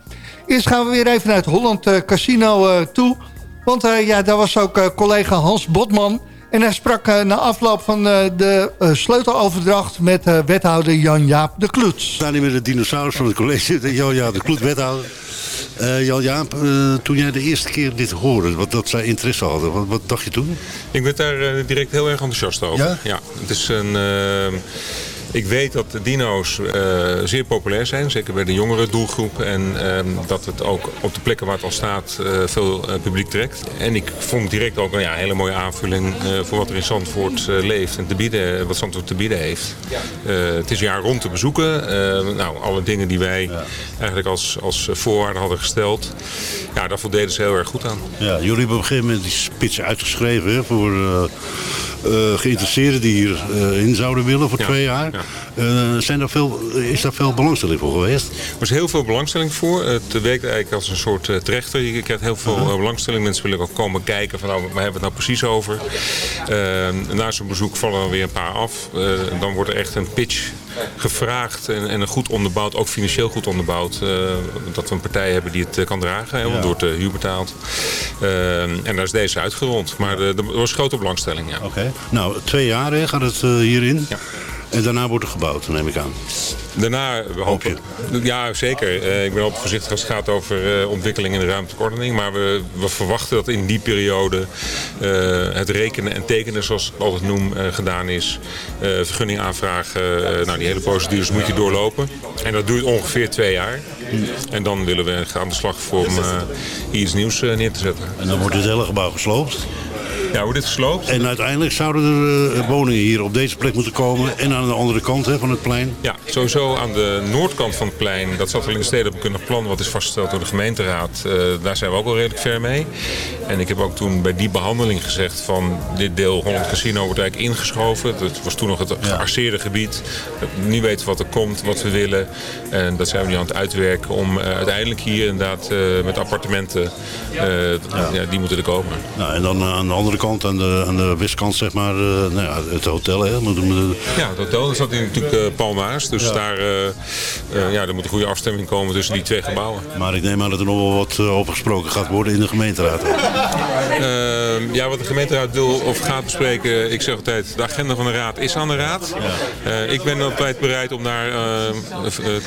Eerst gaan we weer even naar het Holland eh, Casino eh, toe. Want eh, ja, daar was ook eh, collega Hans Botman. En hij sprak eh, na afloop van eh, de eh, sleuteloverdracht... met eh, wethouder Jan-Jaap de Kloets. Staan hier met de dinosaurus van het college, Jan-Jaap de Kloet, wethouder. Eh Jan-Jaap, eh, toen jij de eerste keer dit hoorde, wat dat zij interesse hadden, wat, wat dacht je toen? Ik werd daar eh, direct heel erg enthousiast over. Ja? het is een... ik weet dat de dino's eh, zeer populair zijn, zeker bij de jongere doelgroep. En ehm, dat het ook op de plekken waar het al staat eh, veel eh, publiek trekt. En ik vond direct ook ja, een hele mooie aanvulling voor wat er in Zandvoort leeft en te bieden, wat Zandvoort te bieden heeft. Het is jaar rond te bezoeken. Nou, alle dingen die wij eigenlijk als, als voorwaarden hadden gesteld, ja, daar voldeden ze heel erg goed aan. Ja, jullie hebben op een gegeven moment die spits uitgeschreven hè, voor geïnteresseerden die hier eh, in zouden willen voor Ja, twee jaar. Eh, zijn daar veel, is daar veel belangstelling voor geweest? Er was heel veel belangstelling voor. Het werkt eigenlijk als een soort eh, trechter. Je krijgt heel veel eh, belangstelling. Mensen willen ook komen kijken van nou, waar hebben we het nou precies over. Eh, na zo'n bezoek vallen er weer een paar af. Eh, dan wordt er echt een pitch gevraagd en, en een goed onderbouwd, ook financieel goed onderbouwd, eh, dat we een partij hebben die het eh, kan dragen. Hè, want Ja. wordt de huur betaald. Eh, en daar is deze uitgerond. Maar eh, er was grote belangstelling, ja. Oké. Nou, twee jaar hè, gaat het eh, hierin. En daarna wordt er gebouwd, neem ik aan. Daarna hoop je. Ja, zeker. Eh, ik ben ook voorzichtig als het gaat over eh, ontwikkeling in de ruimtelijke ordening. Maar we, we verwachten dat in die periode eh, het rekenen en tekenen, zoals ik het altijd noem, gedaan is. Vergunning aanvragen, nou die hele procedures moet je doorlopen. En dat duurt ongeveer twee jaar. En dan willen we gaan aan de slag voor om iets nieuws neer te zetten. En dan wordt het hele gebouw gesloopt. Ja, wordt dit gesloopt? En uiteindelijk zouden er eh, woningen hier op deze plek moeten komen. En aan de andere kant hè, van het plein. Ja, sowieso aan de noordkant van het plein. Dat zat wel in de stedenkundig plan wat is vastgesteld door de gemeenteraad. Eh, daar zijn we ook al redelijk ver mee. En ik heb ook toen bij die behandeling gezegd van dit deel Holland Casino wordt eigenlijk ingeschoven. Dat was toen nog het gearseerde gebied. Nu weten we wat er komt, wat we willen. En dat zijn we nu aan het uitwerken om eh, uiteindelijk hier inderdaad met appartementen, ja. die moeten er komen. Nou, en dan aan de andere kant, aan de, aan de westkant, zeg maar, eh, nou ja, het hotel. Hè, moet, moet- Ja, het hotel dat zat in natuurlijk eh, Palmaas. Dus Ja. daar, eh, ja, er moet een goede afstemming komen tussen die twee gebouwen. Maar ik neem aan dat er nog wel wat eh, over gesproken gaat worden in de gemeenteraad. Ehm, ja, wat de gemeenteraad wil of gaat bespreken, ik zeg altijd, de agenda van de raad is aan de raad. Ik ben altijd bereid om daar eh, eh,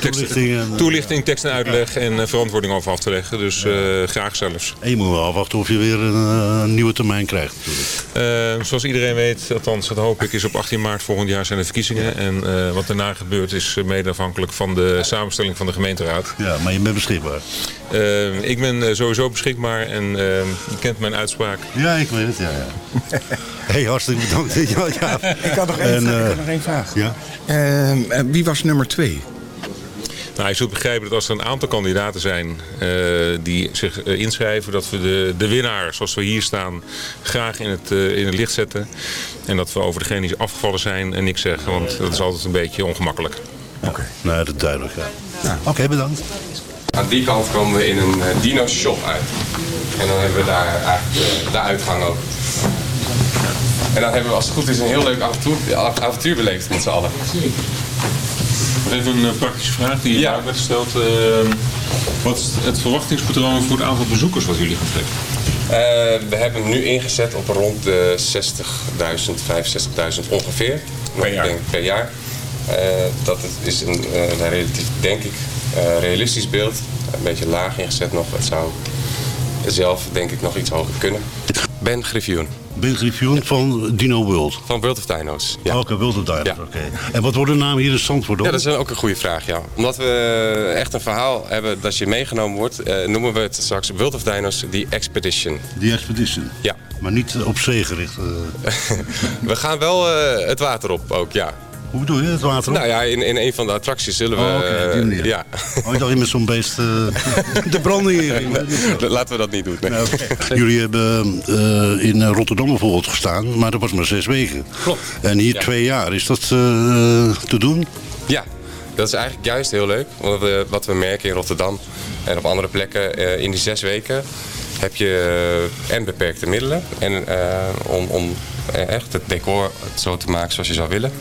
tekst, Toelichting en- toelichting, tekst en uitleg en verantwoording over af te leggen. Dus graag zelfs. En je moet wel afwachten of je weer een, een nieuwe termijn krijgt natuurlijk. Eh, zoals iedereen weet, althans dat hoop ik, is op 18 maart volgend jaar zijn de verkiezingen. En eh, wat daarna gebeurt is eh, mede afhankelijk van de samenstelling van de gemeenteraad. Ja, maar je bent beschikbaar. Ik ben sowieso beschikbaar en je kent mijn uitspraak. Ja, ik weet het, ja. ja. hey, hartstikke bedankt. Ja, ja. Ik had nog één vraag. ik had nog één vraag. Ja? Ehm, eh, wie was nummer twee? Nou, je zult begrijpen dat als er een aantal kandidaten zijn eh, die zich eh, inschrijven, dat we de, de winnaar, zoals we hier staan, graag in het, eh, in het licht zetten. En dat we over degene die afgevallen zijn en niks zeggen, want dat is altijd een beetje ongemakkelijk. Oké. Nou, dat is duidelijk. Ja. Oké, bedankt. Aan die kant komen we in een dino shop uit. En dan hebben we daar eigenlijk de, de uitgang ook. En dan hebben we als het goed is een heel leuk avontuur, avontuur beleefd met z'n allen. Even een eh, praktische vraag die je ook werd gesteld. Eh, wat is het verwachtingspatroon voor het aantal bezoekers wat jullie gaan trekken? Eh, we hebben nu ingezet op rond de 60.000, 65.000 ongeveer. Per jaar? Denk, per jaar. Eh, dat is een, een relatief, denk ik, realistisch beeld. Een beetje laag ingezet nog. Het zou zelf denk ik nog iets hoger kunnen. Ben Griffioen. Ben Griffioen van Dino World. Van World of Dino's. Ja. Oké, World of Dino's, oké. En wat wordt de naam hier in Zandvoort dan? Ja, dat is ook een goede vraag, ja. Omdat we echt een verhaal hebben dat je meegenomen wordt, eh, noemen we het straks World of Dino's The Expedition. Die Expedition. Ja. Maar niet op zee gericht. eh. We gaan wel eh, het water op ook, ja. Hoe bedoel je, het water op? Nou ja, in, in een van de attracties zullen we... Oh, oké, op die manier. ja. Oh, ik dacht je met zo'n beest eh, de branding in. Laten we dat niet doen. nee. Jullie hebben eh, in Rotterdam bijvoorbeeld gestaan, maar dat was maar zes weken. Klopt. En hier Ja. twee jaar, is dat eh, te doen? Ja, dat is eigenlijk juist heel leuk. Want we, wat we merken in Rotterdam en op andere plekken eh, in die zes weken heb je eh, en beperkte middelen en, eh, om, om eh, echt het decor zo te maken zoals je zou willen.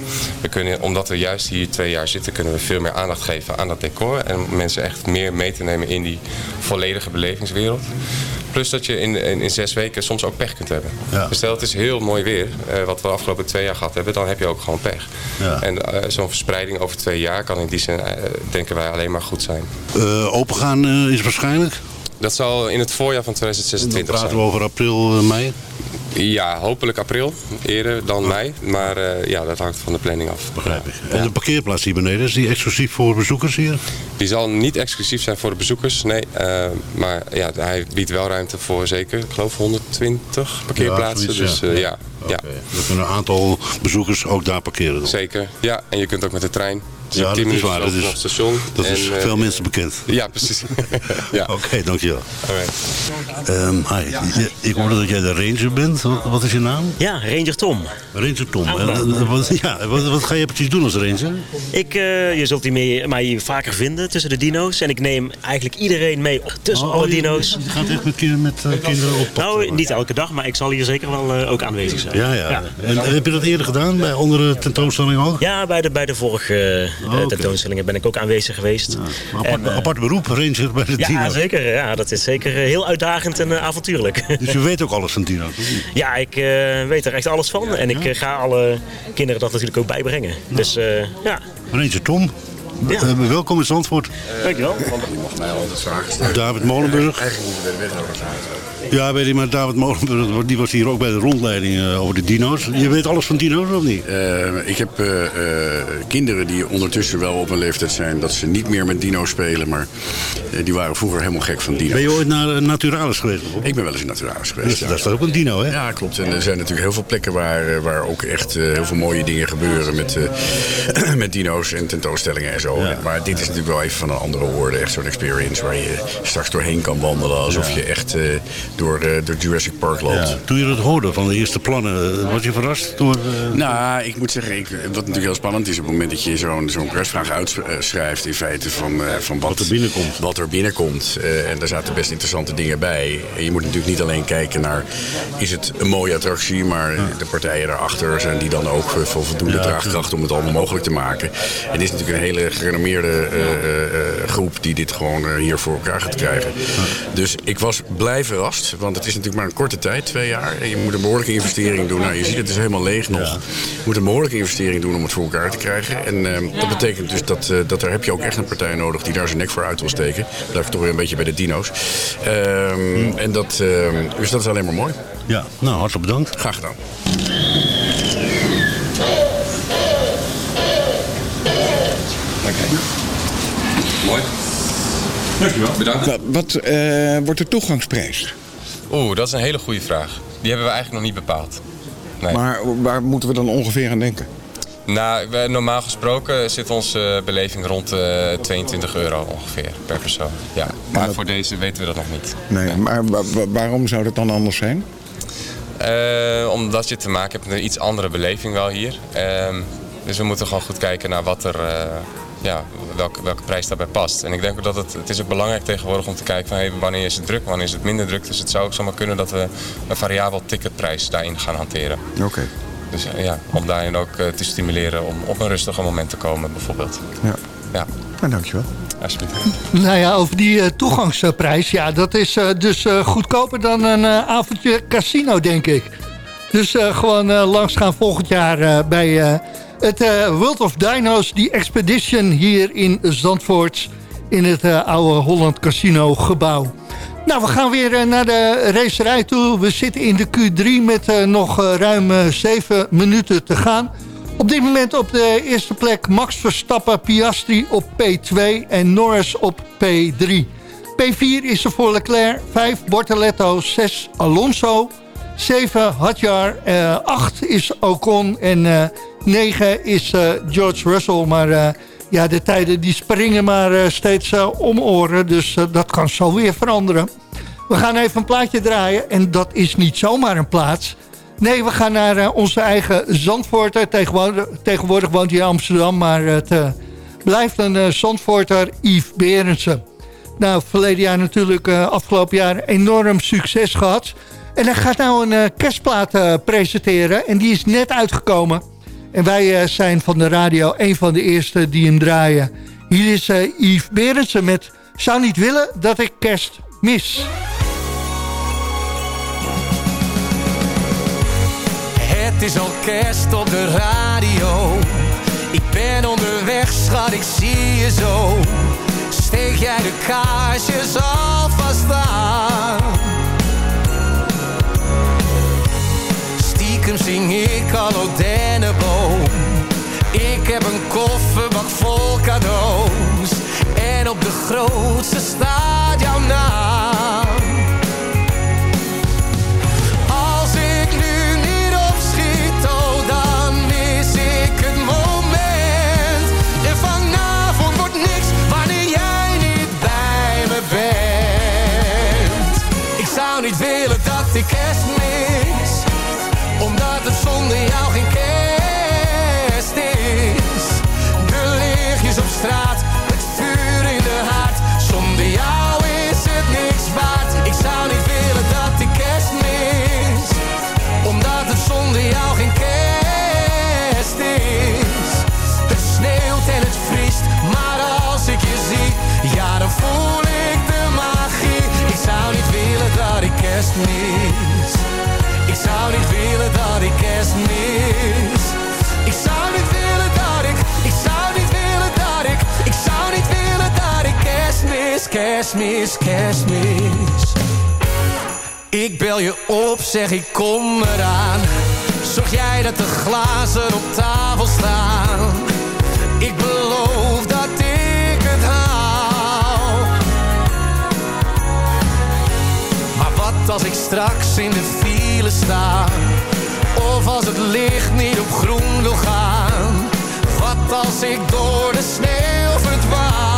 We kunnen, omdat we juist hier twee jaar zitten, kunnen we veel meer aandacht geven aan dat decor en mensen echt meer mee te nemen in die volledige belevingswereld. Plus dat je in, in, in zes weken soms ook pech kunt hebben. Ja. Dus stel het is heel mooi weer, eh, wat we de afgelopen twee jaar gehad hebben, dan heb je ook gewoon pech. Ja. En eh, zo'n verspreiding over twee jaar kan in die zin, eh, denken wij, alleen maar goed zijn. Eh, opengaan eh, is waarschijnlijk? Dat zal in het voorjaar van Dan 2026 praten zijn. we over april, eh, mei. Ja, hopelijk april, eerder dan mei. Maar eh, ja, dat hangt van de planning af. Begrijp ik. En de parkeerplaats hier beneden, is die exclusief voor bezoekers hier? Die zal niet exclusief zijn voor de bezoekers, nee. eh, maar ja, hij biedt wel ruimte voor zeker, ik geloof 120 parkeerplaatsen. zoiets, dus ja. eh, ja, ja. Er kunnen een aantal bezoekers ook daar parkeren. dan. zeker. Ja, en je kunt ook met de trein. Dus Ja, in 10 dat is minuten waar. Dat vanaf is, het station. dat En, is eh, veel mensen bekend. Ja, precies. ja. Oké, dankjewel. Alright. Ehm, hi. Je- ik hoorde dat jij de ranger bent. Wat, wat is je naam? Ja, Ranger Tom. Ranger Tom. Eh, wat, ja, wat, wat ga je precies doen als ranger? Ik, eh, je zult die mee- mij hier vaker vinden tussen de dino's. En ik neem eigenlijk iedereen mee tussen Oh, alle je- dino's. Je gaat echt met, kin- met kinderen op pad. Nou, niet elke dag, maar ik zal hier zeker wel ook aanwezig zijn. Ja, ja. En, heb je dat eerder gedaan bij andere tentoonstellingen ook? Ja, bij de, bij de vorige eh, oké. tentoonstellingen ben ik ook aanwezig geweest. Apart, En, eh, apart beroep, ranger bij de ja, dino's. zeker. Ja, dat is zeker eh, heel uitdagend en eh, avontuurlijk. Dus je weet ook alles van dino's? Ja, ik eh, weet er echt alles van. En ik eh, ga alle kinderen dat natuurlijk ook bijbrengen. Dus eh, ja. Ranger Tom, Ja. eh, welkom in Zandvoort. Dankjewel. Je mag mij altijd vragen stellen. David Molenburg. Eigenlijk moeten we de wethouder. Ja, weet je, maar David Molenburg die was hier ook bij de rondleiding eh, over de dino's. Je weet alles van dino's of niet? Eh, ik heb eh, kinderen die ondertussen wel op een leeftijd zijn dat ze niet meer met dino's spelen, maar die waren vroeger helemaal gek van dino's. Ben je ooit naar Naturalis geweest? Ik ben wel eens in Naturalis geweest. Dus ja. daar staat ook een dino, hè? Ja, klopt. En er zijn natuurlijk heel veel plekken waar, waar ook echt heel veel mooie dingen gebeuren met, met dino's en tentoonstellingen en zo. Maar dit is natuurlijk wel even van een andere orde. Echt zo'n experience waar je straks doorheen kan wandelen alsof je echt door, eh, door Jurassic Park loopt. Ja. Toen je dat hoorde van de eerste plannen, eh, was je verrast door... eh, Nou, ik moet zeggen, ik, wat natuurlijk heel spannend is... op het moment dat je zo'n zo'n prijsvraag uitschrijft... in feite van, eh, van wat, Wat er binnenkomt. Wat er binnenkomt. Eh, en daar zaten best interessante dingen bij. En je moet natuurlijk niet alleen kijken naar... is het een mooie attractie... maar de partijen daarachter zijn die dan ook van voldoende Ja, draagkracht... om het allemaal mogelijk te maken. En dit is natuurlijk een hele gerenommeerde eh, eh, eh, groep... die dit gewoon hier voor elkaar gaat krijgen. Dus ik was blij verrast. Want het is natuurlijk maar een korte tijd, twee jaar. En je moet een behoorlijke investering doen. Nou, je ziet het is helemaal leeg nog. Je moet een behoorlijke investering doen om het voor elkaar te krijgen. En eh, dat betekent dus dat, eh, dat daar heb je ook echt een partij nodig die daar zijn nek voor uit wil steken. Blijf ik toch weer een beetje bij de dino's. Ehm, en dat, ehm, dus dat is alleen maar mooi. Ja, nou, hartelijk bedankt. Graag gedaan. Mooi. Dankjewel. Bedankt. Wat, wat eh, wordt de toegangsprijs? Oeh, dat is een hele goede vraag. Die hebben we eigenlijk nog niet bepaald. Nee. Maar waar moeten we dan ongeveer aan denken? Nou, we- normaal gesproken zit onze beleving rond de 22 euro ongeveer per persoon. Ja, maar voor deze weten we dat nog niet. Nee, maar wa- wa- waarom zou dat dan anders zijn? Eh, omdat je te maken hebt met een iets andere beleving wel hier. Ehm, dus we moeten gewoon goed kijken naar wat er, eh, ja, welke, welke prijs daarbij past. En ik denk ook dat het, het is ook belangrijk tegenwoordig om te kijken van hey, wanneer is het druk, wanneer is het minder druk. Dus het zou ook zomaar kunnen dat we een variabel ticketprijs daarin gaan hanteren. Oké. Dus eh, ja, om daarin ook eh, te stimuleren om op een rustige moment te komen bijvoorbeeld. Ja. Ja, Nou, dankjewel. alsjeblieft. Nou ja, over die eh, toegangsprijs. Ja, dat is eh, dus eh, goedkoper dan een eh, avondje casino, denk ik. Dus eh, gewoon eh, langs gaan volgend jaar eh, bij eh, het eh, World of Dino's, die Expedition hier in Zandvoort. In het eh, oude Holland Casino gebouw. Nou, we gaan weer eh, naar de racerij toe. We zitten in de Q3 met nog ruim eh, 7 minuten te gaan. Op dit moment op de eerste plek Max Verstappen, Piastri op P2 en Norris op P3. P4 is er voor Leclerc, 5 Bortoletto, 6 Alonso, 7 Hadjar, eh 8 is Ocon en 9 is eh, George Russell. Maar eh, ja, de tijden die springen maar eh, steeds om oren, dus dat kan zo weer veranderen. We gaan even een plaatje draaien en dat is niet zomaar een plaats. Nee, we gaan naar onze eigen Zandvoorter. Tegenwoordig, tegenwoordig woont hij in Amsterdam, maar het blijft een eh, Zandvoorter, Yves Berendsen. Nou, verleden jaar natuurlijk, afgelopen jaar enorm succes gehad. En hij gaat nou een kerstplaat presenteren en die is net uitgekomen. En wij eh, zijn van de radio een van de eerste die hem draaien. Hier is eh, Yves Berendsen met Zou niet willen dat ik kerst mis. Het is al kerst op de radio. Ik ben onderweg, schat, ik zie je zo. Steek jij de kaarsjes alvast aan? Zing ik al o dennenboom. Ik heb een kofferbak vol cadeaus. En op de grootste staat jouw naam. Als ik nu niet opschiet, oh dan mis ik het moment. En vanavond wordt niks wanneer jij niet bij me bent. Ik zou niet willen dat ik kerst zonder jou geen kerst is. De lichtjes op straat, het vuur in de haard. Zonder jou is het niks waard. Ik zou niet willen dat ik kerst mis. Omdat het zonder jou geen kerst is. Het sneeuwt en het vriest, maar als ik je zie, ja dan voel ik de magie. Ik zou niet willen dat ik kerst mis. Ik zou niet willen dat ik, ik zou niet willen dat ik, ik zou niet willen dat ik kerst mis, kerst mis, kerst mis. Ik bel je op, zeg ik kom eraan. Zorg jij dat de glazen op tafel staan. Ik beloof dat ik het haal. Maar wat als ik straks in de file sta? Of als het licht niet op groen wil gaan? Wat als ik door de sneeuw verdwaal?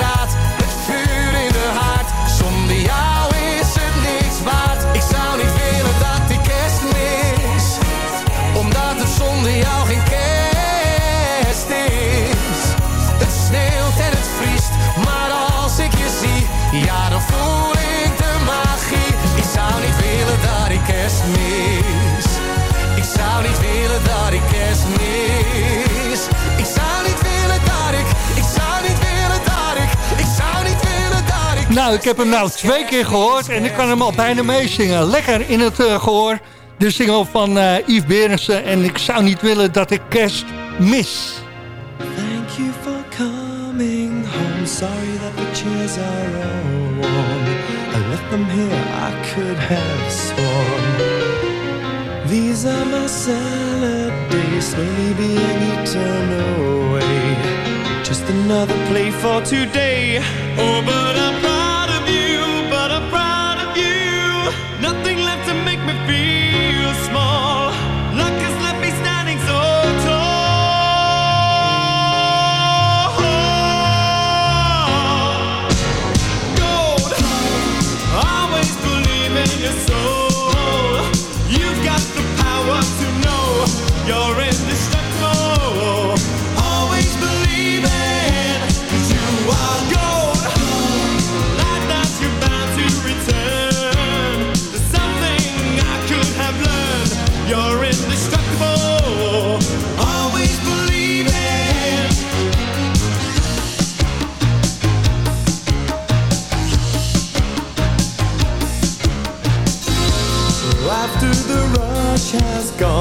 Het vuur in de haard, zonder jou is het niks waard. Ik zou niet willen dat die kerst mis omdat het zonder jou geen kerst is. Het sneeuwt en het vriest, maar als ik je zie, ja dan voel ik de magie. Ik zou niet willen dat ik kerst mis. Nou, ik heb hem nou twee keer gehoord en ik kan hem al bijna meezingen. Lekker in het eh, gehoor. De single van eh, Yves Berensen en ik zou niet willen dat ik kerst mis. Thank you for coming home. Sorry that the chairs are all warm. I left them here, I could have sworn. These are my salad days, slowly being eaten. Just another play for today. Oh, but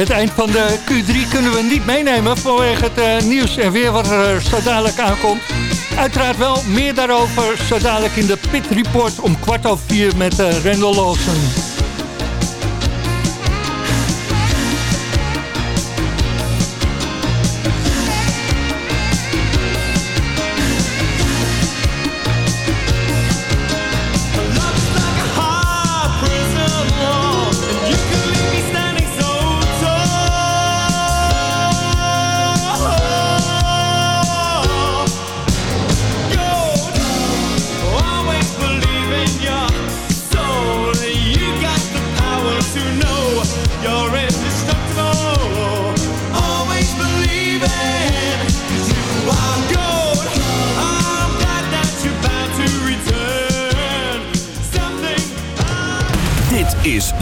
Het eind van de Q3 kunnen we niet meenemen vanwege het eh, nieuws en weer wat er zo dadelijk aankomt. Uiteraard wel meer daarover zo dadelijk in de Pit Report om kwart over vier met eh Randall Lawson.